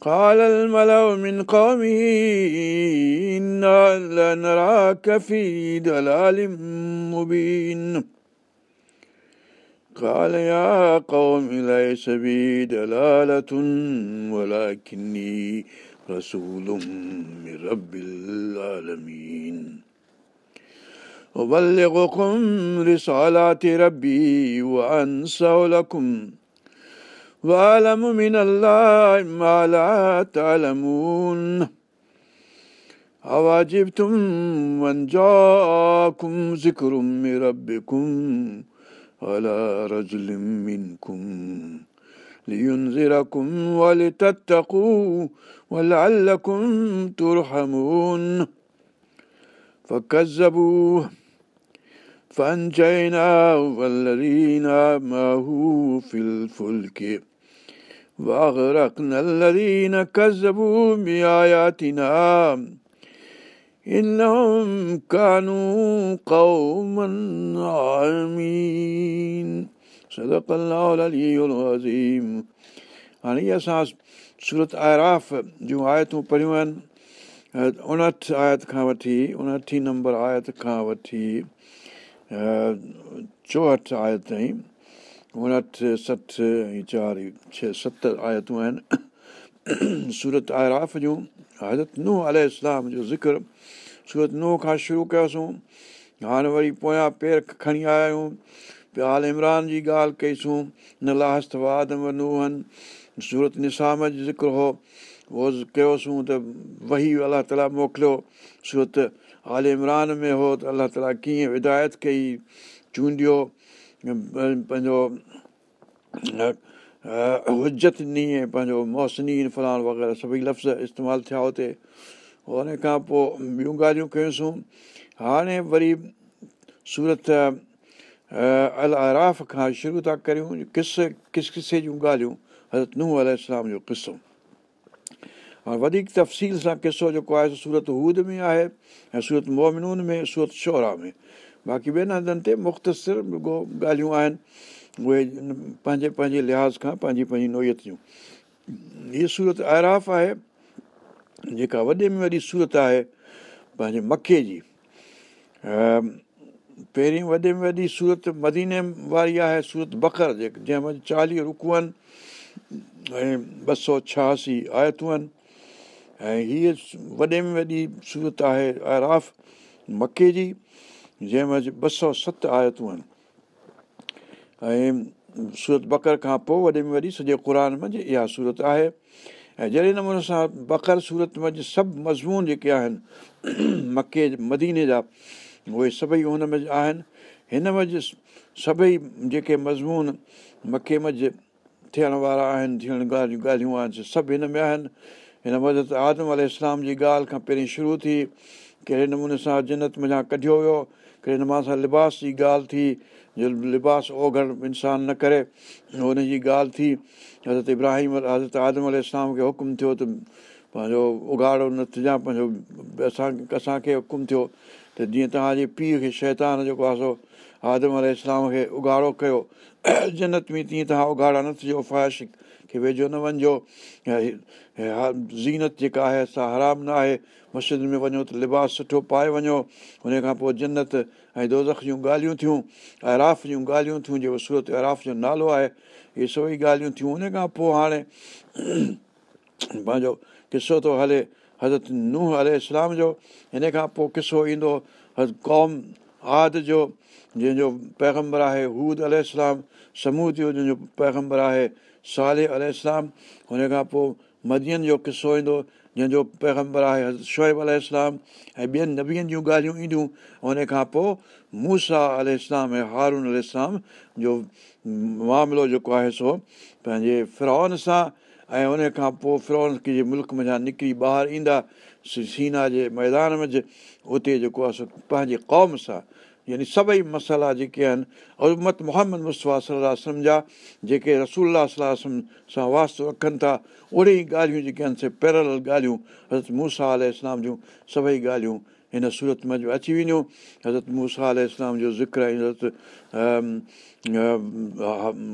قال الملأ من قومه إنا لنراك في دلال مبين. قال يا قوم ليس بي دلالة ولكني رسول من رب العالمين. أبلغكم رسالات ربي وأنسى لكم وأعلم من الله ما لا تعلمون أواجبتم من جاءكم ذكر من ربكم على رجل منكم لينذركم ولتتقوا ولعلكم ترحمون فكذبوه فأنجيناه والذين معه في الفلك وأغرقنا الذين كذبوا بآياتنا إنهم كانوا قوما عامين صدق الله العلي العظيم हाणे इहे असां सूरत आराफ़ जूं आयतूं पढ़ियूं आहिनि उणहठि आयत खां वठी उणटीह नंबर आयत खां वठी चोहठि आयत ताईं اڻهٺ سٺ ۽ چار ڇهه ست آيتون آهن سورت آراف جون حضرت ننهن ال اسلام جو ذڪر سورت ننهن کان شروع ڪيوسين هاڻي وري پويان پير کڻي آيا آهيون آل عمران جي ڳالهه ڪئيسون نه لاسٽ وادم ننهن سورت نسام جو ذڪر هو اهو ڪيوسين ته وهي الله تالا موڪليو سورت آل عمران ۾ هو ته الله تالا ڪيئن هدايت ڪئي چونڊيو پنهنجو حجت ڏينهن پنهنجو موسني فلاڻ وغيره سڀئي لفظ استعمال ٿيا هتي. ان کان پوءِ ٻيون ڳالهيون ڪيونسين هاڻي وري سورت ال آراف کان شروع ٿا ڪريون ڪس ڪس ڪسي جون ڳالهيون؟ حضرت ننهن ال جو قصو. هاڻي وڌيڪ تفصيل سان قصو جيڪو آهي سورت هود ۾ آهي ۽ سورت مومنون ۾ سورت شورا ۾. باقي ٻين هنڌن تي مختصر ڳالهيون آهن اهي پنهنجي پنهنجي لحاظ کان پنهنجي پنهنجي نويت جون. هيءَ سورت آراف آهي جيڪا وڏي ۾ وڏي سورت آهي پنهنجي مکي جي. پهرين وڏي ۾ وڏي سورت مديني واري آهي سورت بڪر جيڪي جنهن ۾ چاليهه رڪو آهن ۽ ٻه سؤ ڇهاسي آيتون آهن. ۽ هيءَ وڏي ۾ وڏي سورت آهي آراف مڪي جي جنهن ۾ ٻه سؤ ست آيتون آهن ۽ سورت بڪر کان پوءِ وڏي ۾ وڏي سڄي قر منجهه اها سورت آهي ۽ جهڙي نموني سان بڪر سورت منجهه سڀ مضمون جيڪي آهن مڪي مديني جا اهي سڀئي هن ۾ آهن هن منجهه سڀئي جيڪي مضمون مڪي منجهه ٿيڻ وارا آهن ٿيڻ ڳالهيون ڳالهيون آهن سڀ هن ۾ آهن هن مدد آدم ال اسلام جي ڳالهه کان پهرين شروع ٿي ڪهڙي نموني سان جنت مڃان ڪڍيو ويو ڪهڙي نموني سان لباس جي ڳالهه ٿي لباس اوگهڙ انسان نه ڪري هن جي ڳالهه ٿي حضرت ابراهيم حضرت آدم ال کي حڪم ٿيو ته پنهنجو اگهاڙو نه ٿجان پنهنجو اسان اسان کي حڪم ٿيو ته جيئن توهان جي پيءُ کي شيطان جيڪو آهي سو آدم ال کي اگهاڙو ڪيو جنت ۾ تيئن توهان اگهاڙا نه ٿجو فواهش کي ويجهو نه وڃجو زينت جيڪا آهي اسان حرام نه آهي. مسجد ۾ وڃو ته لباس سٺو پائي وڃو. هن کان پوءِ جنت ۽ دوزک جون ڳالهيون ٿيون ايراف جون ڳالهيون ٿيون جيڪو سورت ايراف جو نالو آهي اهي سڀئي ڳالهيون ٿيون. ان کان پوءِ هاڻي پنهنجو قصو ٿو هلي حضرت ننهن ال اسلام جو. هن کان پوءِ قصو ايندو قوم آد جو جنهن جو پيگمبر آهي هود ال اسلام سمود جو جنهن جو پيگمبر آهي سالي ال اسلام هن کان پوءِ مديئن جو قصو ايندو جنهن جو پيگمبر آهي حضرت شئيب ال ۽ ٻين نبين جون ڳالهيون اينديون هن کان پوءِ موسيٰ ال اسلام ۽ هارون ال اسلام جو معاملو جيڪو آهي سو پنهنجي فرون سان ۽ ان کان پوءِ فرون جي ملڪ ۾ نڪري ٻاهر ايندا سينا جي ميدان ۾ اتي جيڪو آهي پنهنجي قوم سان يعني سڀئي مصالحا جيڪي آهن امت محمد صلاح جا جيڪي رسول سان واستو رکن ٿا اوڙي ئي ڳالهيون جيڪي آهن سي پيرل ڳالهيون حضرت موسيٰ ال اسلام جون سڀئي ڳالهيون هن سورت ۾ اچي وڃون حضرت موسيٰ ال اسلام جو ذڪر ۽ حضرت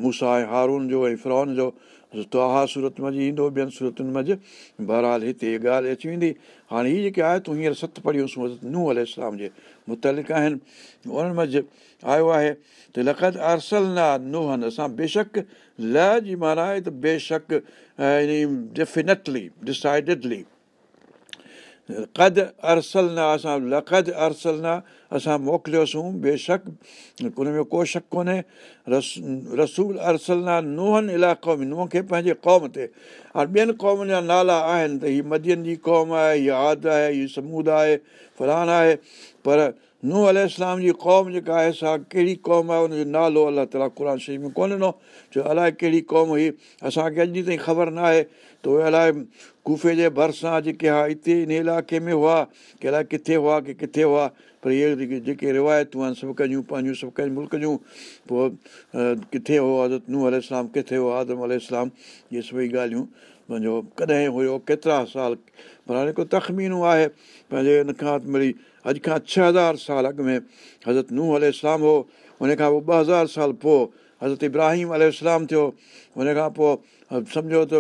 موسيٰ ۽ هارون جو ۽ فرون جو تواها سورت منجهه ايندو ٻين صورتن منجهه بهرحال هتي اها ڳالهه اچي ويندي هاڻي هيءَ جيڪي آيتون هينئر ست پڙهيونس حضرت ننهن ال اسلام جي مطلق آهن. انهن منجهه آيو آهي ته لکت ارسل ننهن اسان بيشڪ ل جي معنيٰ آهي ته بيشڪ ڊيفينيٽلي ڊسائڊڊلي قد ارسل نه اسان لکد ارسل نه اسان موڪليوسين بيشڪ ان ۾ ڪو شڪ ڪونهي رس رسول ارسل نه ننهن علائقو ۾ ننهن کي پنهنجي قوم تي هاڻي ٻين قومن جا نالا آهن ته هيءَ مدين جي قوم آهي هيءَ آد آهي هيءَ سمود آهي فلان آهي پر ننهن ال جي قوم جيڪا آهي سا ڪهڙي قوم آهي هن جو نالو الله تالا قر شريف ۾ ڪونه ڏنو ڇو الائي ڪهڙي قوم هئي اسان کي اڄ تائين خبر نه آهي ته اهي الائي گفي جي ڀرسان جيڪي ها هتي هن علائقي ۾ هئا ڪه الائي ڪٿي هئا ڪه ڪٿي هئا پر اهي جيڪي جيڪي روايتون آهن سڀ ڪنهن جون پنهنجون سڀ ڪنهن ملڪ جون پوءِ ڪٿي هو حضرت ننهن ال ڪٿي هو آدم ال اهي سڀئي ڳالهيون پنهنجو ڪڏهن هيو ڪيترا سال پر هاڻي هڪ تکمينو آهي پنهنجي هن کان ملي اڄ کان ڇهه هزار سال اڳ ۾ حضرت ننهن ال هو هن کان پوءِ ٻه هزار سال پوءِ حضرت ابراهيم ال ٿيو هن کان پوءِ سمجهو ته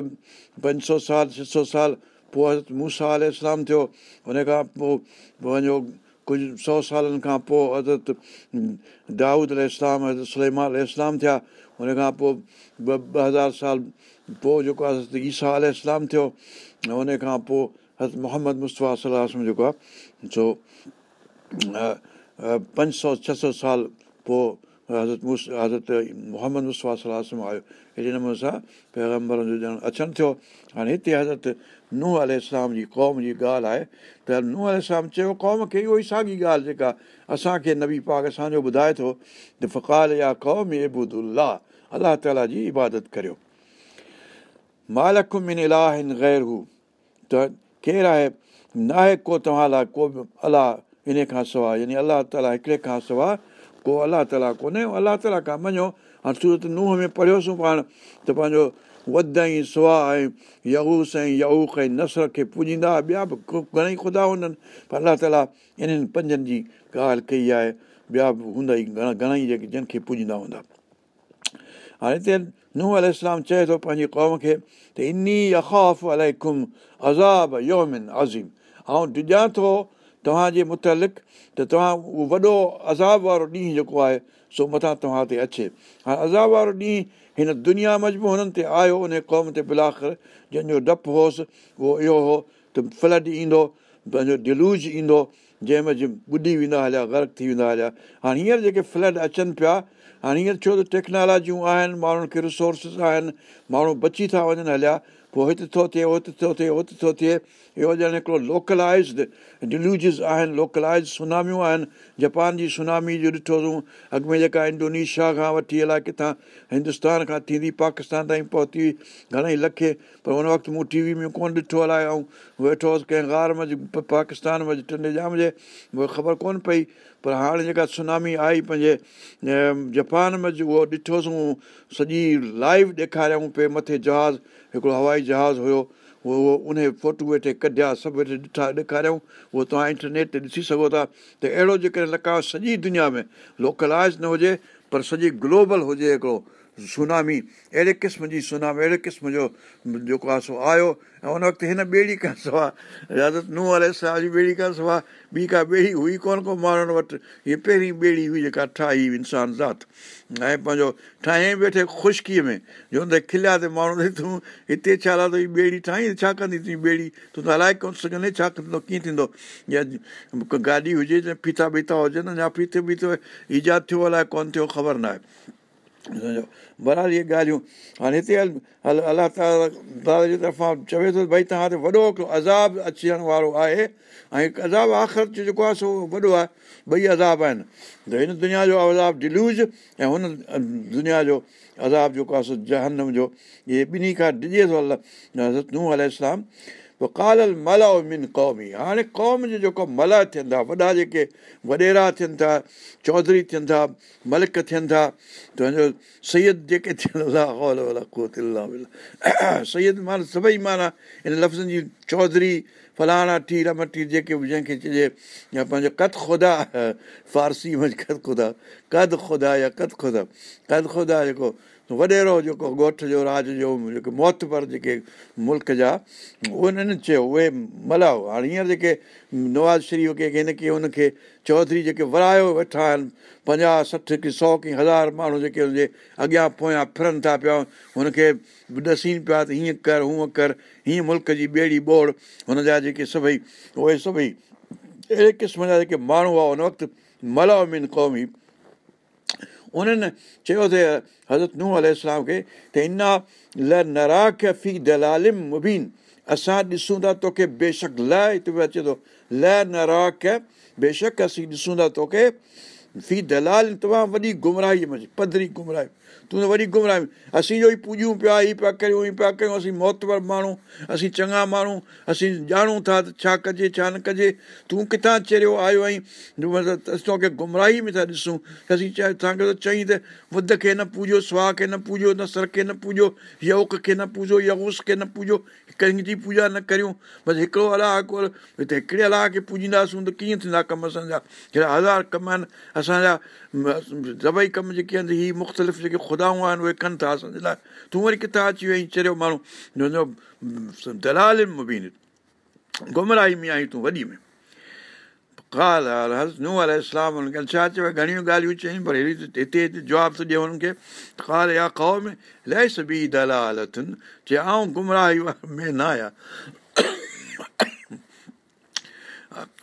پنج سؤ سال ڇهه سؤ سال پوءِ حضرت موسيٰ ال ٿيو هن کان پوءِ پنهنجو ڪجهه سؤ سالن کان پوءِ حضرت دائود ال حضرت سليما ال ٿيا هن کان پوءِ ٻه ٻه هزار سال پوءِ جيڪو آهي ايسا ال ٿيو هن کان پوءِ حضرت محمد مصطفيٰ صلاح جيڪو آهي سو پنج سؤ ڇهه سؤ سال پوءِ حضرت مس حضرت محمد مصطفيٰ صلاح آيو اهڙي نموني سان پيگمبرن جو ڄڻ اچڻ ٿيو هاڻي هتي حضرت ننهن ال جي قوم جي ڳالهه آهي ته ننهن ال چيو قوم کي اهو ئي ساڳي ڳالهه جيڪا اسان کي نبي پاڪ اسان جو ٻڌائي ٿو ته فقال يا قوم ايبدلا الله تالا جي عبادت ڪريو مالڪمن الاهن غير هو ته ڪير آهي نه آهي ڪو توهان لاءِ ڪو به الله ان کان سواءِ يعني الله تالا هڪڙي کان سواءِ ڪو الله تالا ڪونهي الله تالا کان مڃو هاڻي سورت ننهن ۾ پڙهيوسين پاڻ ته پنهنجو وڌ ۽ سها ۽ يهوس ۽ يهوڪ ۽ نسر کي پوڄيندا ٻيا به گهڻيئي خدا هوندا آهن پر الله تالا انهن پنجن جي ڳالهه ڪئي آهي ٻيا به هوندا ئي گهڻا جيڪي جن کي پوڄيندا هوندا هاڻي هتي ننهن ال چئي ٿو پنهنجي قوم کي ته اني اخاف الائي ڪم يومن عظيم ۽ ڊڄان ٿو توهان جي مطلق ته توهان اهو وڏو عذاب وارو ڏينهن جيڪو آهي سو مٿان توهان تي اچي هاڻي عذاب وارو ڏينهن هن دنيا مجبو هنن تي آيو ان قوم تي بلاکر جنهن جو ڊپ هوس اهو اهو هو ته فلڊ ايندو پنهنجو دلوج ايندو جنهن ۾ ٻڏي ويندا هليا گرڪ ٿي ويندا هليا هاڻي هينئر جيڪي فلڊ اچن پيا هاڻي هينئر ڇو ته ٽيڪنولاجيون آهن ماڻهن کي رسورسس آهن ماڻهو بچي ٿا وڃن هليا پوءِ هتي ٿو ٿئي هتي ٿو ٿئي هتي ٿو ٿئي اهو ڄڻ هڪڙو لوڪلائزڊ ڊليوجس آهن لوڪلائز سناميون آهن جاپان جي سنامي جو ڏٺوسين اڳ ۾ جيڪا انڊونيشيا کان وٺي الائي ڪٿان هندستان کان ٿيندي پاڪستان تائين پهتي هئي گهڻيئي لکي پر هن وقت مون ٽي وي ۾ ڪونه ڏٺو الائي ۽ ويٺو هئس ڪنهن گار ۾ پاڪستان ۾ ٽنڊي جام جي مون کي خبر ڪونه پئي پر هاڻي جيڪا سنامي آئي پنهنجي جاپان ۾ اهو ڏٺوسين سڄي لائيو ڏيکاريئون پئي مٿي جهاز هڪڙو هوائي جهاز هيو اهو ان فوٽو ويٺي ڪڍيا سڀ ويٺي ڏٺا ڏيکاريئون. اهو توهان انٽرنيٽ تي ڏسي سگهو ٿا ته اهڙو جيڪڏهن لڪا سڄي دنيا ۾ لوڪلائز نه هجي پر سڄي گلوبل هجي هڪڙو سنامي اهڙي قسم جي سنامي اهڙي قسم جو جيڪو آهي سو آيو ۽ ان وقت هن ٻيڙي کان سواءِ حضرت ننهن ال جي ٻيڙي کان سواءِ ٻي ڪا ٻيڙي هئي ڪونه ڪو ماڻهن وٽ هيءَ پهرين ٻيڙي هئي جيڪا ٺاهي انسان ذات. ۽ پنهنجو ٺاهي ويٺي خشڪيءَ ۾ جو ته کليا ته ماڻهو تون هتي ڇا لاءِ هيءَ ٻيڙي ٺاهين ڇا ڪندي تنهنجي ٻيڙي؟ تون ته هلائي ڪونه سگهندي ڇا ڪندو ڪيئن ٿيندو؟ يا گاڏي هجي يا فيتا بيتا هجن يا فيتي بيتو ايجاد ٿيو الائي ڪونه ٿيو خبر نه آهي برهال اهي ڳالهيون. هاڻي هتي هل تالا جي طرفان چوي ٿو ڀئي توهان تي وڏو هڪڙو عذاب اچڻ وارو آهي ۽ هڪ عذاب آخر جيڪو آهي سو وڏو آهي ٻئي عذاب آهن. ته هن دنيا جو عذاب ڊليوج ۽ هن دنيا جو عذاب جيڪو آهي سو جهنم جو اهي ٻنهي کان ڊڄي ٿو الله ننهن ال پوءِ ڪالل ملا من قومي هاڻي قوم جو جيڪو ملا ٿين ٿا وڏا جيڪي وڏيرا ٿين ٿا چوڌري ٿين ٿا ملڪ ٿين ٿا تنهنجو سيد جيڪي ٿين سيد معنيٰ سڀئي معنيٰ ان لفظن جي چوڌري فلاڻا ٽير مٽي جيڪي به جنهن کي چئجي يا پنهنجو ڪد خدا فارسي ڪد خدا ڪد خدا يا ڪد خدا ڪد خدا جيڪو وڏيرو جيڪو ڳوٺ جو راج جو جيڪي موهتبر جيڪي ملڪ جا انهن چيو اهي ملائو هاڻي هينئر جيڪي نواز شريف ڪي هن کي هن کي چوڌري جيڪي ورايو ويٺا آهن پنجاهه سٺ ڪه سؤ ڪه هزار ماڻهو جيڪي هن جي اڳيان پويان فرن ٿا پيا هن کي ڏسين پيا ته هيئن ڪر هونئن ڪر هيئن ملڪ جي ٻيڙي ٻوڙ هن جا جيڪي سڀئي اهي سڀئي اهڙي قسم جا جيڪي ماڻهو هئا هن وقت ملائو من قومي انهن چيو ته حضرت ننهن ال کي ته انا ل نراک في دلالم مبين اسان ڏسون ٿا توکي بيشڪ ل هتي به اچي ٿو ل نراک بيشڪ اسين ڏسون ٿا توکي في دلال تمام وڏي گمراهي پڌري گمراهي تون ته وري گمراهه اسين جو ئي پوڄون پيا ئي پيا ڪريون ئي پيا ڪيون اسين موهتبر ماڻهو اسين چڱا ماڻهو اسين ڄاڻون ٿا ته ڇا ڪجي ڇا نه ڪجي. تون ڪٿان چريو آيو آهين؟ توکي گمراهي ۾ ٿا ڏسون. اسين چئي توهان کي چئي ته ٻڌ کي نه پوڄو سها کي نه پوڄو نسر کي نه پوڄو يوڪ کي نه پوڄو يئوس کي نه پوڄو ڪنهن جي پوڄا نه ڪريون. بس هڪڙو الله ڪو هتي هڪڙي الله کي پوڄينداسين ته ڪيئن ٿيندا ڪم اسان جا؟ ڪهڙا هزار ڪم آهن اسان جا سڀئي ڪم جيڪي آهن هيءَ مختلف جيڪي خدائون آهن اهي ڪن ٿا اسان جي لاءِ تون وري ڪٿان اچي وئي چريو ماڻهو دلال به گمراهي ۾ آئي تون وڏي ۾ ڇا چيو گهڻيون ڳالهيون چيون پر هتي هتي جواب ٿو ڏيو هنن کي ڪال يا ڪو ۾ ليس به دلال اٿن چئي آئون گمراهي ۾ نه آهيان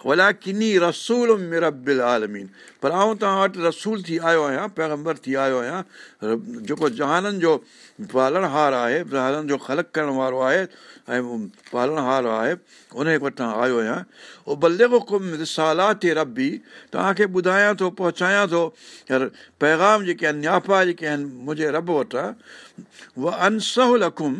ڀلا ڪني رسول مربل آلمين پر آئون توهان وٽ رسول ٿي آيو آهيان پيگمبر ٿي آيو آهيان جيڪو جهانن جو پالڻهار آهي جهانن جو خلق ڪرڻ وارو آهي ۽ پالڻهار آهي ان وٽان آيو آهيان اهو ڀلي ڪم سالات ربي توهان کي ٻڌايان ٿو پهچايان ٿو پيگام جيڪي آهن نياپا جيڪي آهن منهنجي رب وٽان اها انسه لکم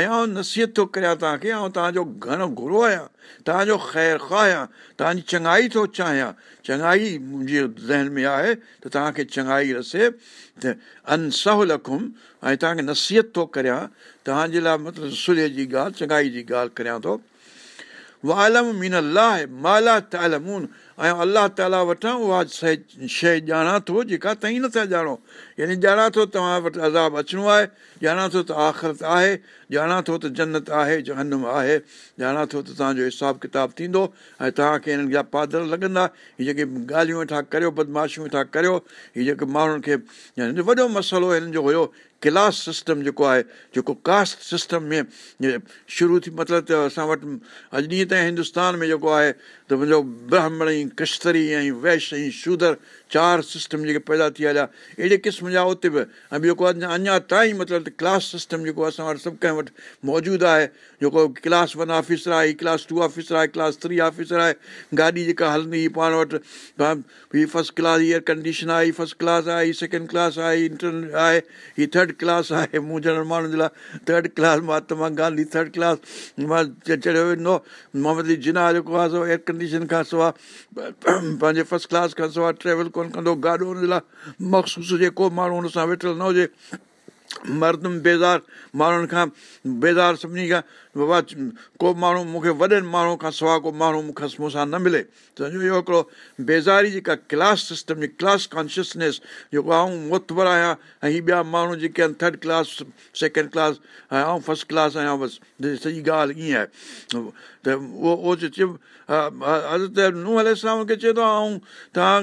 ۽ آئون نصيحت ٿو ڪريان توهان کي ۽ توهان جو گهڻو گهرو آهيان توهان جو خير خواهه آهيان توهان جي چڱائي ٿو چاهيان. چڱائي منهنجي ذهن ۾ آهي ته توهان کي چڱائي رسي. ته انسه لکم ۽ توهان کي نصيحت ٿو ڪريان توهان جي لاءِ مطلب سله جي ڳالهه چڱائي جي ڳالهه ڪريان ٿو والم مين الله مالا تالمون ۽ الله تالا وٽان اها شيءِ ڄاڻان ٿو جيڪا توهين نٿا ڄاڻو يعني ڄاڻان ٿو توهان وٽ عذاب اچڻو آهي ڄاڻان ٿو ته آخرت آهي ڄاڻان ٿو ته جنت آهي جهنم آهي. ڄاڻان ٿو ته توهان جو حساب ڪتاب ٿيندو ۽ توهان کي هنن جا پادر لڳندا. هيءَ جيڪي ڳالهيون ويٺا ڪريو بدماشيون ويٺا ڪريو هيءَ جيڪي ماڻهن کي وڏو مسئلو هنن جو هيو ڪلاس سسٽم جيڪو آهي جيڪو ڪاسٽ سسٽم ۾ شروع ٿي مطلب ته اسان وٽ اڄ ڏينهن تائين هندستان ۾ جيڪو آهي ته منهنجو برهمڻ ۽ ڪشتري ۽ ويشي ۽ شودر چار سسٽم جيڪي پيدا ٿي ويا اهڙي قسم جا اتي به ۽ ٻيو ڪو اڃا تائين مطلب ڪلاس سسٽم جيڪو اسان وٽ سڀ ڪنهن وٽ موجود آهي جيڪو ڪلاس ون آفيسر آهي ڪلاس ٽو آفيسر آهي ڪلاس ٿري آفيسر آهي گاڏي جيڪا هلندي هيءَ پاڻ وٽ هيءَ فرسٽ ڪلاس ايئر ڪنڊيشن آهي هيءَ فرسٽ ڪلاس آهي هيءَ سيڪنڊ ڪلاس آهي هيءَ انٽر آهي هيءَ ٿرڊ ڪلاس آهي مون جهڙي ماڻهن جي لاءِ third class Mahatma Gandhi third class مان چڙهيو ويندو محمد جنا جيڪو آهي سو ايئر ڪنڊيشن کان سواءِ پنهنجي فرسٽ ڪلاس کان سواءِ ٽريول ڪونه ڪندو گاڏو لاءِ مخصوص هجي ڪو ماڻهو هن سان ويٺل نه هجي. مردم بيزار ماڻهن کان بيزار سڀني کان بابا ڪو ماڻهو مون کي وڏن ماڻهو کان سواءِ ڪو ماڻهو مون کان مون سان نه ملي. ته اهو هڪڙو بيزاري جيڪا ڪلاس سسٽم جي ڪلاس ڪانشيسنيس جيڪو آئون متبر آهيان ۽ هيءَ ٻيا ماڻهو جيڪي آهن third class second class ۽ first class آهيان بس سڄي ڳالهه ائين آهي ته اهو اهو چئي حضرت ننهن ال کي چئي ٿو ۽ توهان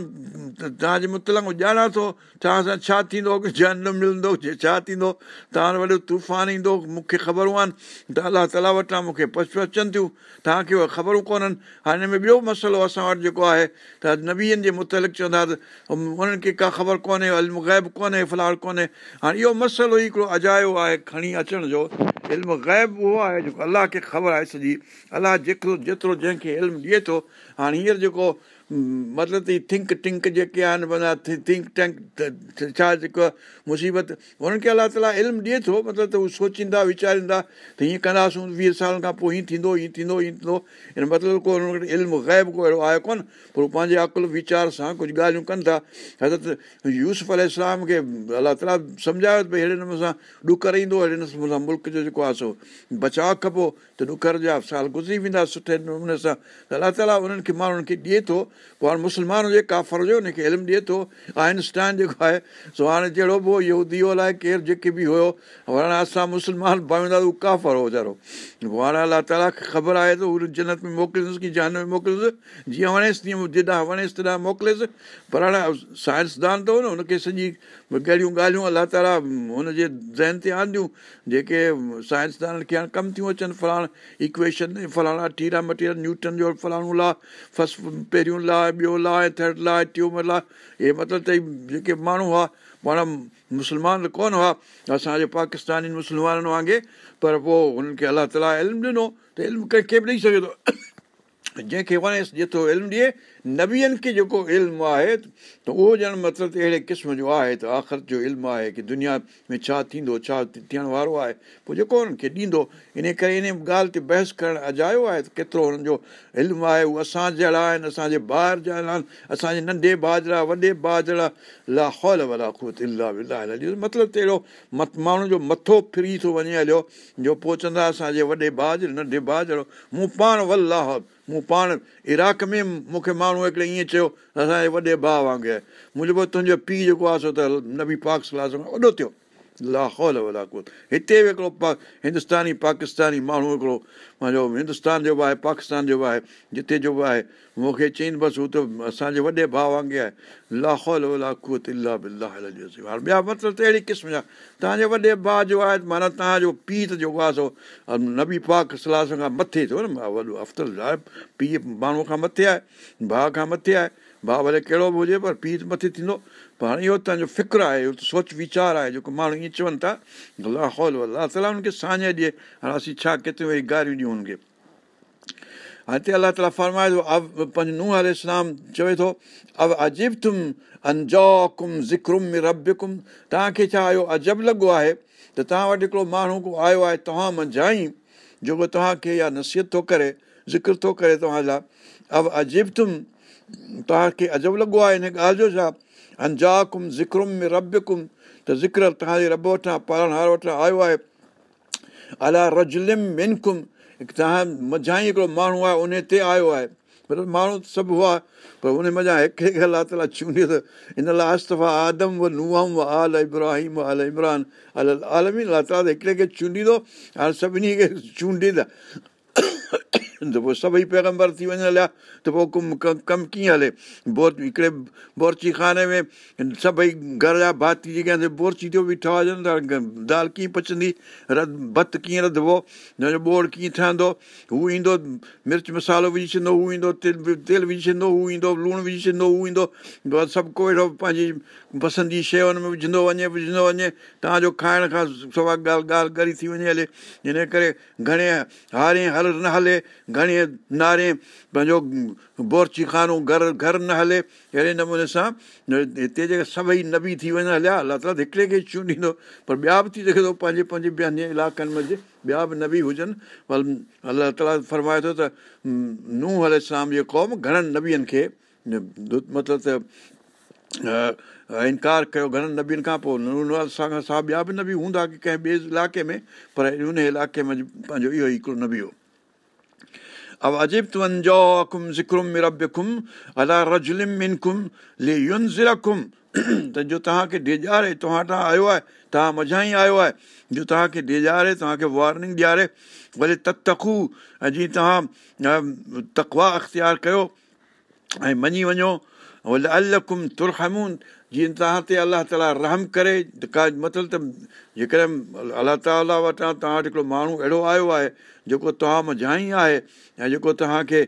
توهان جي متلنگ ڄاڻان ٿو توهان سان ڇا ٿيندو جن ملندو ڇا ٿيندو توهان وڏو طوفان ايندو مون کي خبرون آهن ته الله تالا وٽان مون کي پشو اچن ٿيون توهان کي اهي خبرون ڪونهن هاڻي هن ۾ ٻيو مسئلو اسان وٽ جيڪو آهي ته نبيئن جي مطلق چوندا ته انهن کي ڪا خبر ڪونهي علم غيب ڪونهي في الحال ڪونهي هاڻي اهو مسئلو هڪڙو اجايو آهي کڻي اچڻ جو علم غيب اهو آهي جيڪو الله کي خبر آهي سڄي الله جيترو جيترو جنهن کي علم ڏئي ٿو هاڻي هينئر جيڪو مطلب ته ٿنڪ ٽنڪ جيڪي آهن معنيٰ ٿنڪ ٽينڪ ڇا جيڪو آهي مصيبت هنن کي الله تالا علم ڏئي ٿو مطلب ته اهي سوچيندا ويچاريندا ته هيئن ڪنداسين ويهه سالن کان پوءِ هيئن ٿيندو هيئن ٿيندو هيئن ٿيندو هن مطلب ڪو هنن وٽ علم غيب ڪو اهڙو آهي ڪونه پر هو پنهنجي عقل ويچار سان ڪجهه ڳالهيون ڪن ٿا. حضرت ال اسلام کي الله تالا سمجهايو ڀئي اهڙي نموني سان ڏڪر ايندو اهڙي نموني سان ملڪ جو جيڪو آهي سو بچاءُ کپو ته ڏڪر جا سال گذري ويندا سٺي نموني سان. ته الله تالا انهن کي ماڻهن کي ڏئي ٿو پوءِ هاڻي مسلمان هجي ڪافر هجي هن کي علم ڏئي ٿو. آئنسٽائن جيڪو آهي سو هاڻي جهڙو به اهو ديئو الائي ڪير جيڪي به هيو هاڻي اسان مسلمان ڀائيندا اهو ڪافر هو ويچارو. پوءِ هاڻي الله تالا کي خبر آهي ته هو جنت ۾ موڪليس ڪه جان ۾ موڪليس جيئن وڻيس تيئن جڏا وڻيس تڏهن موڪليس. پر هاڻي سائنسدان اٿو نه هن کي سڄي ڪهڙيون ڳالهيون الله تالا هن جي ذهن تي آنديون جيڪي سائنسدان کي هاڻي ڪم ٿيون اچن فلاڻا اڪويشن فلاڻا ٽيرا مٽيرا نيوٽن جو فلاڻو لا فرسٽ پهريون لا ٻيو لا ۽ ٿرڊ لا ٽيومر لا اهي مطلب ته جيڪي ماڻهو هئا پاڻ مسلمان ڪونه هئا اسان جي پاڪستاني مسلمانن وانگر پر پوءِ هنن کي الله تالا علم ڏنو ته علم ڪنهن کي به ڏيئي سگهي ٿو جنهن کي وڻيس جيترو علم ڏئي نبين کي جيڪو علم آهي ته اهو ڄڻ مطلب ته اهڙي قسم جو آهي ته آخر جو علم آهي ڪه دنيا ۾ ڇا ٿيندو ڇا ٿيڻ وارو آهي. پوءِ جيڪو هنن کي ڏيندو ان ڪري ان ڳالهه تي بحث ڪرڻ اجايو آهي ته ڪيترو هنن جو علم آهي اهي اسان جهڙا آهن اسان جي ٻار جهڙا آهن اسان جي ننڍي جهڙا وڏي جهڙا لاهول مطلب ته اهڙو ماڻهو جو مٿو ڦري ٿو وڃي هليو جو پوءِ چوندا اسان جي وڏي جهڙو ننڍي جهڙو مون پاڻ ولاهه مون پاڻ عراق ۾ مون کي ماڻهو هڪڙي ائين چيو اسان جي وڏي ڀاءُ وانگر آهي منهنجو تنهنجو پيءُ جيڪو آهي سو ته نبي پاڪ صلاح سان وڏو ٿيو لاهول ولا هتي به هڪڙو پا هندستاني پاڪستاني ماڻهو هڪڙو پنهنجو هندستان جو به آهي پاڪستان جو به آهي جتي جو به آهي مون کي چئين بس هو ته اسان جي وڏي ڀاءُ وانگر آهي لاهول ولا ڪت الاهه هاڻي ٻيا مطلب ته اهڙي قسم جا توهان جي وڏي ڀاءُ جو آهي معنيٰ توهان جو پيءُ ته جيڪو آهي سو نبي پاڪ صلاح کان مٿي ٿيو نه وڏو افتل آهي پيءُ ماڻهوءَ کان مٿي آهي ڀاءُ کان مٿي آهي ڀاءُ ڀلي ڪهڙو به هجي پر پيءُ مٿي ٿيندو. پر هاڻي اهو توهان جو فڪر آهي اهو سوچ ويچار آهي جيڪو ماڻهو ائين چون ٿا الله هول الله تالا هن کي ساڃ ڏئي هاڻي اسين ڇا ڪيتريون وري ڳالهيون ڏيون هن کي هتي الله تالا فرمائي ٿو پنهنجو ننهن ال اسلام چوي ٿو او عجيب تم انجوڪم زڪرم ربڪم توهان کي ڇا اهو عجب لڳو آهي ته توهان وٽ هڪڙو ماڻهو آيو آهي توهان منجهائي جيڪو توهان کي اها نصيحت ٿو ڪري ذڪر ٿو ڪري توهان لاءِ. او عجيب تم توهان کي عجب لڳو آهي هن ڳالهه جو ڇا؟ انجاڪم زڪرم ۾ ربڪم ته ذڪر توهان جي رب پالڻ هار وٽان آيو آهي. الا رجلم منڪم. توهان مجهائي هڪڙو ماڻهو آهي ان تي آيو آهي. ماڻهو سڀ هئا پر ان مزا الله تالا چونڊيو ته هن لاءِ استفا آدم و نهم و آل ابراهيم ال عمران. ال عالمي الله تالا ته هڪڙي کي چونڊيندو هاڻي سڀني کي چونڊيندا ته پوءِ سڀئي پيگمبر ٿي وڃڻ هليا ته پوءِ ڪم ڪم ڪيئن هلي بور هڪڙي بورچي کاني ۾ سڀئي گهر جا ڀاتي جيڪي آهن بورچي ٿيو به ٺهاجن ته دال ڪيئن پچندي رد ڀت ڪيئن رڌبو هن جو بوڙ ڪيئن ٺهندو هو ايندو مرچ مصالحو وجهي ڇڏيندو هو ايندو تيل تيل وجهي ڇڏيندو هو ايندو لوڻ وجهي ڇڏيندو هو ايندو سڀ ڪو اهڙو پنهنجي پسند جي شيءِ هن ۾ وجهندو وڃي وجهندو وڃي توهان جو کائڻ کان سواءِ ڳالهه ڳالهه ڳري ٿي وڃي هلي هن ڪري گهڻي هاري هل نه هلي گهڻي ناري پنهنجو بورچي کانو گهر گهر نه هلي اهڙي نموني سان هتي جيڪي سڀئي نبي ٿي وڃن هليا الله تالا هڪڙي کي چونڊيندو پر ٻيا به ٿي سگهي ٿو پنهنجي پنهنجي ٻين علائقن ۾ ٻيا به نبي هجن پر الله تالا فرمائي ٿو ته ننهن هل اسلام جي قوم گهڻن نبين کي مطلب ته انڪار ڪيو گهڻن نبين کان پوءِ سا ٻيا به نبي هوندا ڪه ڪنهن ٻئي علائقي ۾ پر ان علائقي ۾ پنهنجو اهو هڪڙو نبي هو ينزرڪم ته جو توهان کي ڏيجاري توهان وٽان آيو آهي توهان مجهائي آيو آهي جو توهان کي ڏيجاري توهان کي وارننگ ڏياري ڀلي تخو ۽ جيئن توهان تڪوا اختيار ڪيو ۽ مڃي وڃو ڀلي الڪم ترهمون جيئن توهان تي الله تالا رحم ڪري ڪا مطلب ته جيڪڏهن الله تالا وٽان توهان وٽ هڪڙو ماڻهو اهڙو آيو آهي جيڪو توهان مجهائي آهي ۽ جيڪو توهان کي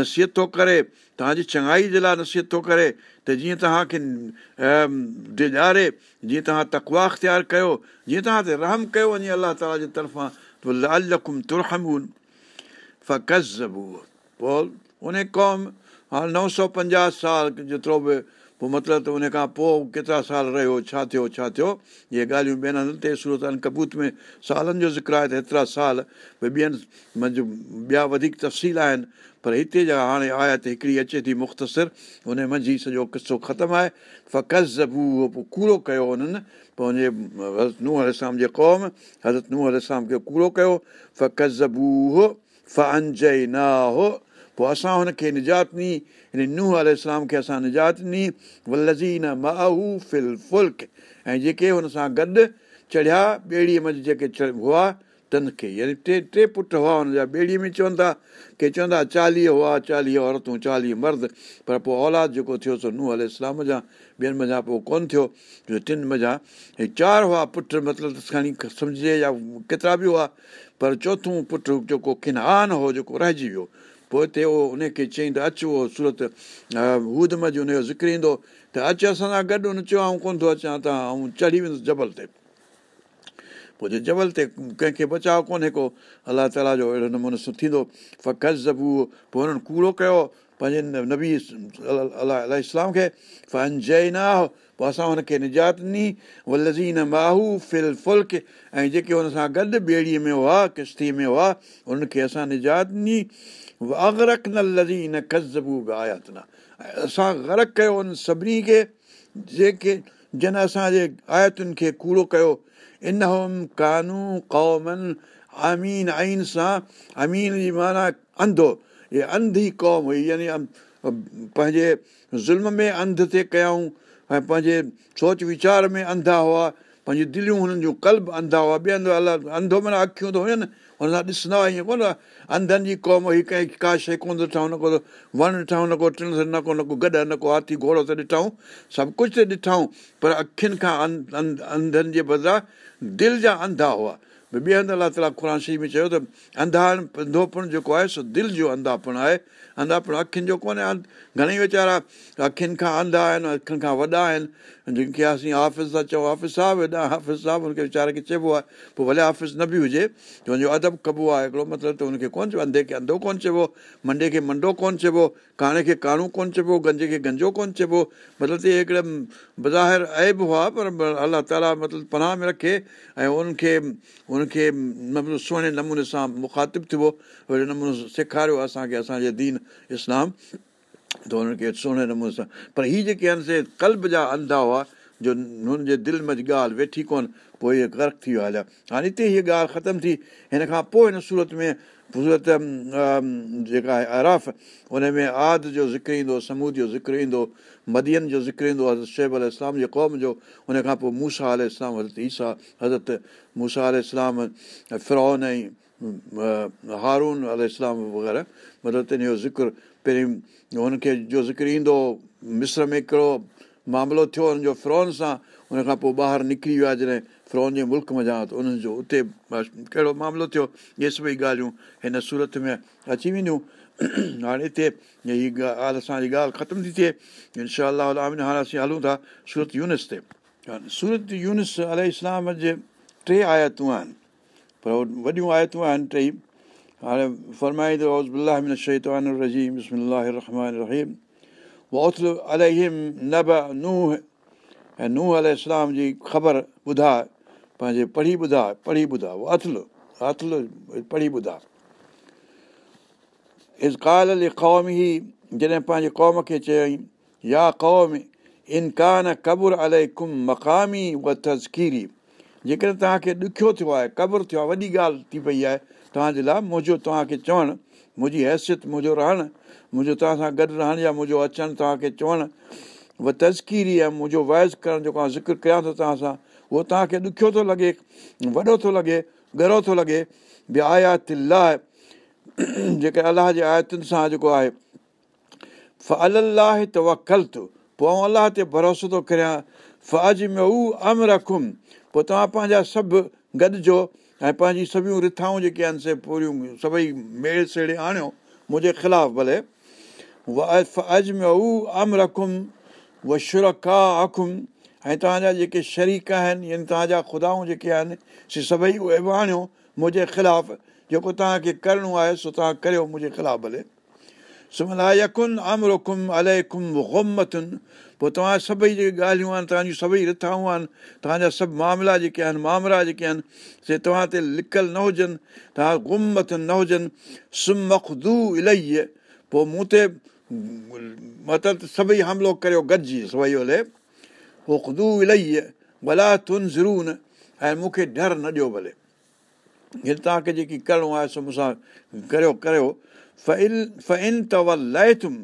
نصيحت ٿو ڪري توهان جي چڱائي جي لاءِ نصيحت ٿو ڪري ته جيئن توهان کي ڏڄاري جيئن توهان تڪوا اختيار ڪيو جيئن توهان تي رحم ڪيو وڃي الله تالا جي طرفان ته لال لکم ترهمون فقزبو پوءِ ان قوم هاڻي نو سؤ پنجاهه سال جيترو به پوءِ مطلب ته ان کان پوءِ ڪيترا سال رهيو ڇا ٿيو ڇا ٿيو؟ اهي ڳالهيون ٻين هنڌ تي سورت ڪبوت ۾ سالن جو ذڪر آهي ته هيترا سال ڀئي ٻين منجهه ٻيا وڌيڪ تفصيل آهن پر هتي جا هاڻي آيا ته هڪڙي اچي ٿي مختصر هن منجهه سڄو قصو ختم آهي. فقز زبو پوءِ ڪوڙو ڪيو هنن پوءِ حضرت ننهن جي قوم حضرت ننهن الارم کي ڪوڙو ڪيو. زبو هو هو پوءِ اسان هن کي نجات ڏني. هن ننهن ال کي اسان نجات ڏني. لزين ماهو فل فلڪ. ۽ جيڪي هن سان گڏ چڙهيا ٻيڙيءَ منجهه جيڪي هئا تن کي. يعني ٽي ٽي پٽ هئا هن جا ٻيڙيءَ ۾ چون ٿا ڪي چوندا چاليهه هئا چاليهه عورتون چاليهه مرد. پر پوءِ اولاد جيڪو ٿيو سو ننهن ال جا ٻين مڃان پوءِ ڪونه ٿيو. جو ٽن مڃان هي چار هئا پٽ مطلب کڻي سمجهي يا ڪيترا به هئا. پر چوٿون پٽ جيڪو ڪنان هو جيڪو رهجي ويو پوءِ هتي اهو ان کي چيئين ته اچ اهو سورت هود مز هن جو ذڪر ايندو ته اچ اسان سان گڏ هن چيو آئون ڪونه ٿو اچان ته ۽ چڙهي ويندس جبل تي پوءِ جي جبل تي ڪنهن کي بچاءُ ڪونهي ڪو الله تالا جو اهڙو نموني ٿيندو فقز زبو پوءِ هنن ڪوڙو ڪيو پنهنجي نبي الله الله اسلام کي جئي نه پوءِ اسان هن کي نجات ڏني لزين ماهو فل فلڪ ۽ جيڪي هن سان گڏ ٻيڙيءَ ۾ هئا ڪشتيءَ ۾ هئا هن کي اسان نجات ڏني اگرڪ نه لزي ڪزبو به آيات نه اسان غرڪ ڪيو ان سڀني کي جيڪي جن اسان جي آيتن کي ڪوڙو ڪيو ان هوم ڪانو قومن امين آئن سان امين جي معنيٰ انڌو اهي انڌي قوم هئي يعني پنهنجي ظلم ۾ انڌ تي ڪيئون ۽ پنهنجي سوچ ويچار ۾ انڌا هئا پنهنجي دليون هنن جون ڪلب انڌا هئا ٻئي هنڌ الله انڌو معنيٰ اکيون ته هين هن سان ڏسندا هئا ائين ڪونه انڌن جي قوم هئي ڪنهن ڪا شيءِ ڪونه ٿو ڏٺئون نه ڪو وڻ ڏٺئون نه ڪو ٽڻ نه ڪو نه ڪو گڏ نه ڪو هاٿي گهوڙو ته ڏٺئون سڀ ڪجهه ته ڏٺئون پر اکين کان انڌن جي بدران دل جا انڌا هئا ٻئي هنڌ الله تالا قر شريف ۾ چيو ته انڌا انڌوپڻ جيڪو آهي سو دل جو انڌاپڻ آهي انڌاپڻ اکين جو ڪونهي گهڻيئي ويچارا اکين کان انڌا آهن اکين کان وڏا آهن جن کي اسين حافظ ٿا چئون حافظ صاحب هيڏا حافظ صاحب هن کي ويچاري کي چئبو آهي پوءِ ڀلي حافظ نه به هجي تنهنجو ادب ڪبو آهي هڪڙو مطلب ته هن کي ڪونه چئبو انڌي کي انڌو ڪونه چئبو منڊي کي منڊو ڪونه چئبو ڪاڻي کي ڪاڻو ڪونه چئبو گنجي کي گنجو ڪونه چئبو مطلب ته اهي هڪڙا بزاهر ايب هئا پر الله تالا مطلب پناهه ۾ رکي ۽ ان کي ان کي مطلب سهڻي نموني سان مکاتب ٿبو اهڙي نموني سيکاريو اسان کي اسان جي دين اسلام. ته هنن کي سهڻي نموني سان. پر هيءَ جيڪي آهن سي ڪلب جا انڌا هئا جو هن جي دل ۾ ڳالهه ويٺي ڪونه پوءِ اهي گرڪ ٿي ويو هليا. هاڻي هتي هيءَ ڳالهه ختم ٿي هن کان پوءِ هن سورت ۾ سورت جيڪا آهي عرف هن ۾ آد جو ذڪر ايندو سمود جو ذڪر ايندو مدين جو ذڪر ايندو حضرت شيب ال اسلام جي قوم جو هن کان پوءِ موسيٰ ال اسلام حضرت ايسا حضرت موسيٰ ال اسلام فرون ۽ هارون ال اسلام وغيره مطلب تن جو ذڪر پهرين هن کي جو ذڪر ايندو مسر ۾ هڪڙو معاملو ٿيو هن جو فرون سان هن کان پوءِ ٻاهر نڪري ويو آهي جڏهن فرون جي ملڪ ۾ انهن جو اتي ڪهڙو معاملو ٿيو اهي سڀئي ڳالهيون هن سورت ۾ اچي وينديون. هاڻي هتي هيءَ ڳالهه اسان جي ڳالهه ختم ٿي ٿئي انشا هاڻي اسين هلون ٿا سورت يونس تي. سورت يونس ال اسلام جي ٽي آيتون آهن پر وڏيون آيتون آهن ٽئي هاڻي فرمائيندو رهيم. الهم نب ننهن ۽ ننهن ال اسلام جي خبر ٻڌائي پنهنجي پڙهي ٻڌائي پڙهي ٻڌائي اٿل اٿل پڙهي ٻڌائي ازڪال قوم ئي جڏهن پنهنجي قوم کي چيئين يا قوم انڪان قبر ال ڪم مقامي و تزڪيري. جيڪڏهن توهان کي ڏکيو ٿيو آهي قبر ٿيو آهي وڏي ڳالهه ٿي پئي آهي توهان جي لاءِ منهنجو توهان کي چوڻ منهنجي حيثيت منهنجو رهڻ منهنجو توهان سان گڏ رهڻ يا منهنجو اچڻ توهان کي چوڻ اها تزڪيري آهي منهنجو وائس ڪرڻ جيڪو آهي ذڪر ڪيان ٿو توهان سان اهو توهان کي ڏکيو ٿو لڳي وڏو ٿو لڳي ڳرو ٿو لڳي. ٻيا آيات لاءِ جيڪي الله جي آيتن سان جيڪو آهي پوءِ آئون الله تي ڀروسو ٿو ڪريان پوءِ توهان پنهنجا سڀ گڏجو ۽ پنهنجي سڀيون رٿائون جيڪي آهن سي پوريون سڀئي ميڙي سيڙي آڻيو منهنجي خلاف ڀلي. اڄ ۾ هو ام رکم اها شرڪا اکم ۽ توهان جا جيڪي شريڪ آهن يعني توهان جا خدائون جيڪي آهن سي سڀئي اهي به آڻيو منهنجي خلاف جيڪو توهان کي ڪرڻو آهي سو توهان ڪريو منهنجي خلاف ڀلي. سملا يڪن امرڪم اليڪم گمتن پوءِ توهان سڀئي جيڪي ڳالهيون آهن توهان جون سڀئي رٿائون آهن توهان جا سڀ معاملا جيڪي آهن معاملا جيڪي آهن سي توهان تي لڪيل نه هجن توهان گمتن نه هجن. سم مکدو الاهي پوءِ مون تي مطلب سڀئي حملو ڪريو گڏجي سڀئي اولي پوءِ خدو الاهي ڀلا تن ضرور نه ۽ مون کي ڊر نه ڏيو ڀلي هيءَ توهان کي جيڪي ڪرڻو آهي سو مون سان ڪريو ڪريو ان ٿو ليٿم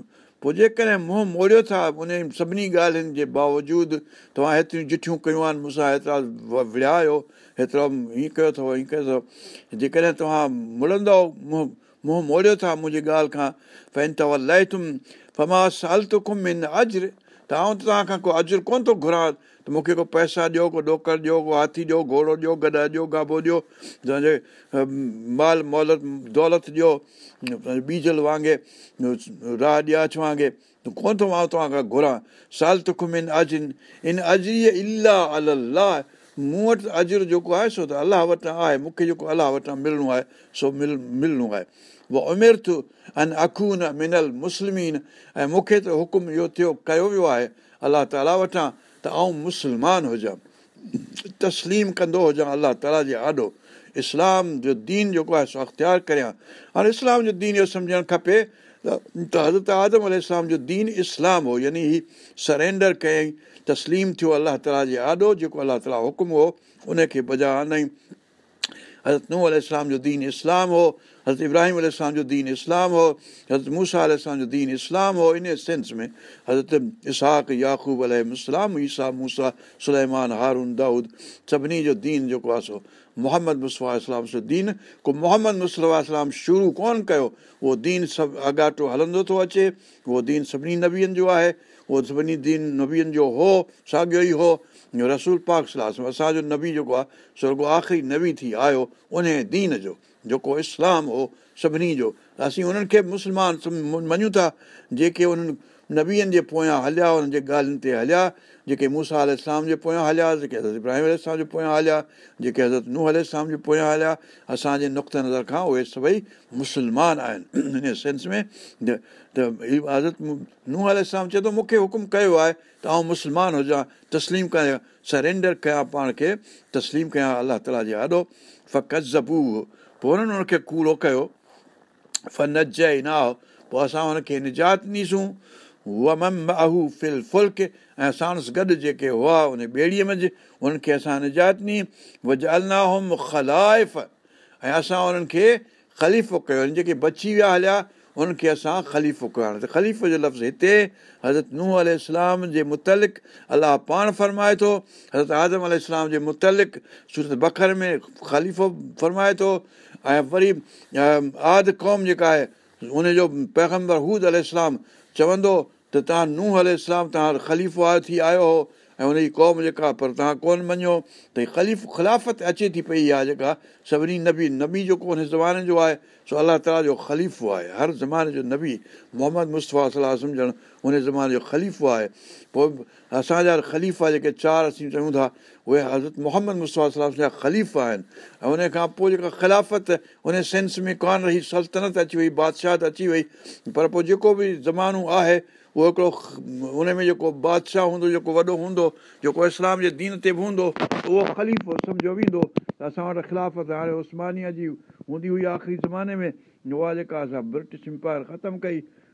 پوءِ جيڪڏهن منهن موڙيو ٿا ان سڀني ڳالهين جي باوجود توهان هيتريون چٺيون ڪيون آهن مون سان هيترا وڙهيا آهيو هيترو هيئن ڪيو اٿو هيئن ڪيو اٿو جيڪڏهن توهان مڙندو منهن منهن موڙيو ٿا منهنجي ڳالهه کان فين ٿو ليٿم فما سال تکم ان اجر ته آئون توهان کان ڪو اجر ڪونه ٿو گهران. ته مون کي ڪو پئسا ڏيو ڪو ڏوڪر ڏيو ڪو هاٿي ڏيو گهوڙو ڏيو گڏا ڏيو گابو ڏيو توهان جي مال موهلت دولت ڏيو بيجل وانگر راهه ڏياچ وانگر. ڪونه ٿو مان توهان کان گهران. سال تکمن اجن ان اجريءَ الاهه مون وٽ اجر جيڪو آهي سو ته الله وٽان آهي مون کي جيڪو الله وٽان ملڻو آهي سو مل ملڻو آهي. اهو عمر ٿو ان اکون منل مسلمين ۽ مون کي ته حڪم اهو ٿيو ڪيو ويو آهي الله تالا وٽان ته آئون مسلمان هجان. تسليم ڪندو هجان الله تالا جي آڏو. اسلام جو دين جيڪو آهي سو اختيار ڪريان. هاڻي اسلام جو دين اهو سمجهڻ کپي ته حضرت آدم ال جو دين اسلام هو يعني هي سرينڊر ڪيئين تسليم ٿيو الله تالا جي آڏو جيڪو الله تالا حڪم هو ان کي بجا آڻئي حضرت نو ال جو دين اسلام هو حضرت ابراهيم ال جو دين اسلام هو حضرت موسيٰ ال جو دين اسلام هو ان سينس ۾ حضرت اسهاڪ ياقوب الارم ايسا موسيٰ سليمان هارون دائود سڀني جو دين جيڪو آهي سو محمد مسوا اسلام جو دين ڪو محمد مسوا اسلام شروع ڪونه ڪيو اهو دين سڀ اگاٽو هلندو ٿو اچي اهو دين سڀني نبين جو آهي اهو سڀني دين نبين جو هو ساڳيو ئي هو. رسول پاڪ صلاح اسان جو نبي جيڪو آهي سو رڳو آخري نبي ٿي آيو ان دين جو جيڪو اسلام هو سڀني جو. اسين انهن کي مسلمان مڃون ٿا جيڪي انهن نبيئن جي پويان هليا انهن جي ڳالهين تي هليا جيڪي موسيٰ اسلام جي پويان هليا جيڪي حضرت ابراهيم ال جي پويان هليا جيڪي حضرت ننهن ال جي پويان هليا اسان جي نقطي نظر کان اهي سڀئي مسلمان آهن. ان سينس ۾ ته حضرت ننهن ال چئي ٿو مون کي حڪم ڪيو آهي ته آئون مسلمان هجان تسليم ڪيان سرينڊر ڪيان پاڻ کي تسليم ڪيان الله تالا جي آڏو. فقط زبو پوءِ هنن هن کي ڪوڙو ڪيو. فن جئي نه پوءِ اسان هن کي نجات آهو فل فلڪ ۽ ساڻس گڏ جيڪي هئا ان ٻيڙيءَ منجهه انهن کي اسان نجات ڏي وجالنا هوم خلائف. ۽ اسان انهن کي خليفو ڪيو جيڪي بچي ويا هليا ان کي اسان خليفو ڪيو. هاڻي ته خليفو لفظ هتي حضرت ننهن ال جي مطلق الله پاڻ فرمائي ٿو. حضرت اعظم ال جي مطلق سورت بکر ۾ خليفو فرمائي ٿو. ۽ وري آد قوم جيڪا آهي ان جو پيگمبر هود ال چوندو ته توهان ننهن ال توهان خليفو ٿي آيو هو ۽ هن جي قوم جيڪا پر توهان ڪونه مڃو ته خليف خلافت اچي ٿي پئي آهي جيڪا سڀني نبي نبي جيڪو هن زماني جو آهي سو الله تالا جو خليفو آهي هر زماني جو نبي محمد مصطفيٰ صلاح سمجهڻ هن زماني جو خليفو آهي. پوءِ اسان جا خليفا جيڪي چار اسين چيون ٿا اهي حضرت محمد صلاح جا خليفا آهن. ۽ ان کان پوءِ جيڪا خلافت ان سينس ۾ ڪانه رهي سلطنت اچي وئي بادشاهه اچي وئي. پر پوءِ جيڪو به زمانو آهي اهو هڪڙو ان ۾ جيڪو بادشاهه هوندو جيڪو وڏو هوندو جيڪو اسلام جي دين تي به هوندو اهو خليفو سمجهو ويندو. ته اسان وٽ خلافت هاڻي اسمانيا جي هوندي هئي آخري زماني ۾ اها جيڪا اسان برٽش ايمپاير ختم ڪئي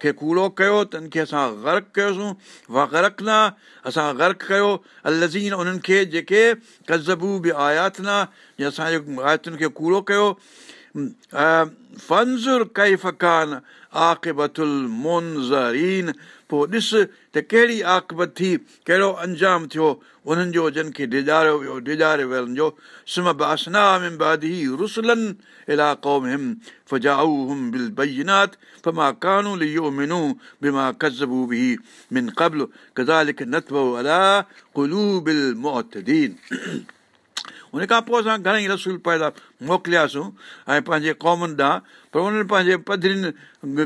کي ڪوڙو ڪيو ته هن کي اسان غرق ڪيوسين. واگرڪ نه اسان غرق ڪيو. لزين انهن کي جيڪي ڪزبو به آيات نه يا اسان جي آيتن کي ڪوڙو ڪيو ڪهڙي آڪبت ٿي ڪهڙو انجام ٿيو پوءِ اسان گهڻيئي رسول پيدا موڪلياسين ۽ پنهنجي قومن ڏانهن. پر انهن پنهنجي پڌرين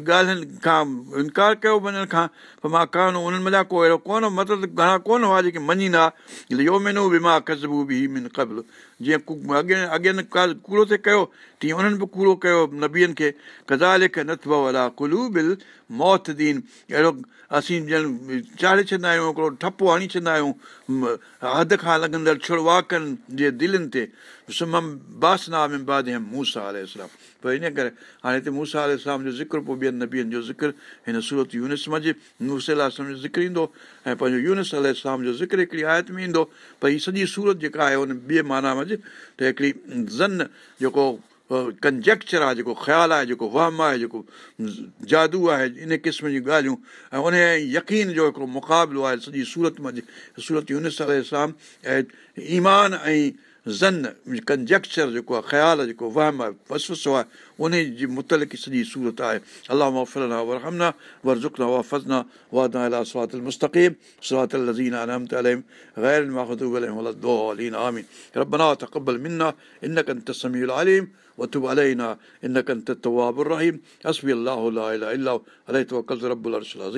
ڳالهين کان انڪار ڪيو وڃڻ کان. پوءِ مان ڪانه انهن مڃان ڪو اهڙو ڪونه مطلب گهڻا ڪونه هئا جيڪي مڃيندا. اهو مهينو به مان ڪزبو به قبل. جيئن اڳي اڳين ڪوڙو ٿئي ڪيو تيئن انهن به ڪوڙو ڪيو نبين کي. ڪزا لک نٿو الا ڪلو بل موت دين اهڙو اسين ڄڻ چاڙهي ڇڏندا آهيون هڪڙو ٺپو هڻي ڇڏندا آهيون. حد کان لڳندڙ ڇڙواڪن جي دلن تي. سمهم باسنا موسيٰ آل اسلام پر ان ڪري هاڻي هتي موسيٰ آل اسلام جو ذڪر پوءِ ٻين نبين جو ذڪر هن سورت يونس منجهه موس جو ذڪر ايندو ۽ پنهنجو يونس ال اسلام جو ذڪر هڪڙي آيت ۾ ايندو پر هيءَ سڄي سورت جيڪا آهي ان ٻئي معنيٰ منجهه ته هڪڙي زن جيڪو ڪنجيڪچر آهي جيڪو خيال آهي جيڪو وهم آهي جيڪو جادو آهي ان قسم جون ڳالهيون ۽ ان يقين جو هڪڙو مقابلو آهي سڄي سورت ۾ سورت يونس اسلام ۽ ايمان ۽ ज़न कंजेक्चर जेको आहे ख़्यालु जेको वहम आहे वसवसो आहे उन जी मुतलिक़ सॼी सूरत आहे अलाह वफ़लना वरहमना वरज़ुकना वफ़ज़ना वादना अला सरात المستقيم صراط الذين أنعمت عليهم غير المغضوب عليهم ولا الضالين آمين ربنا تقبل منا إنك أنت السميع العليم وتب علينا إنك أنت التواب الرحيم حسبي الله لا إله إلا هو عليه توكلت رب العرش العظيم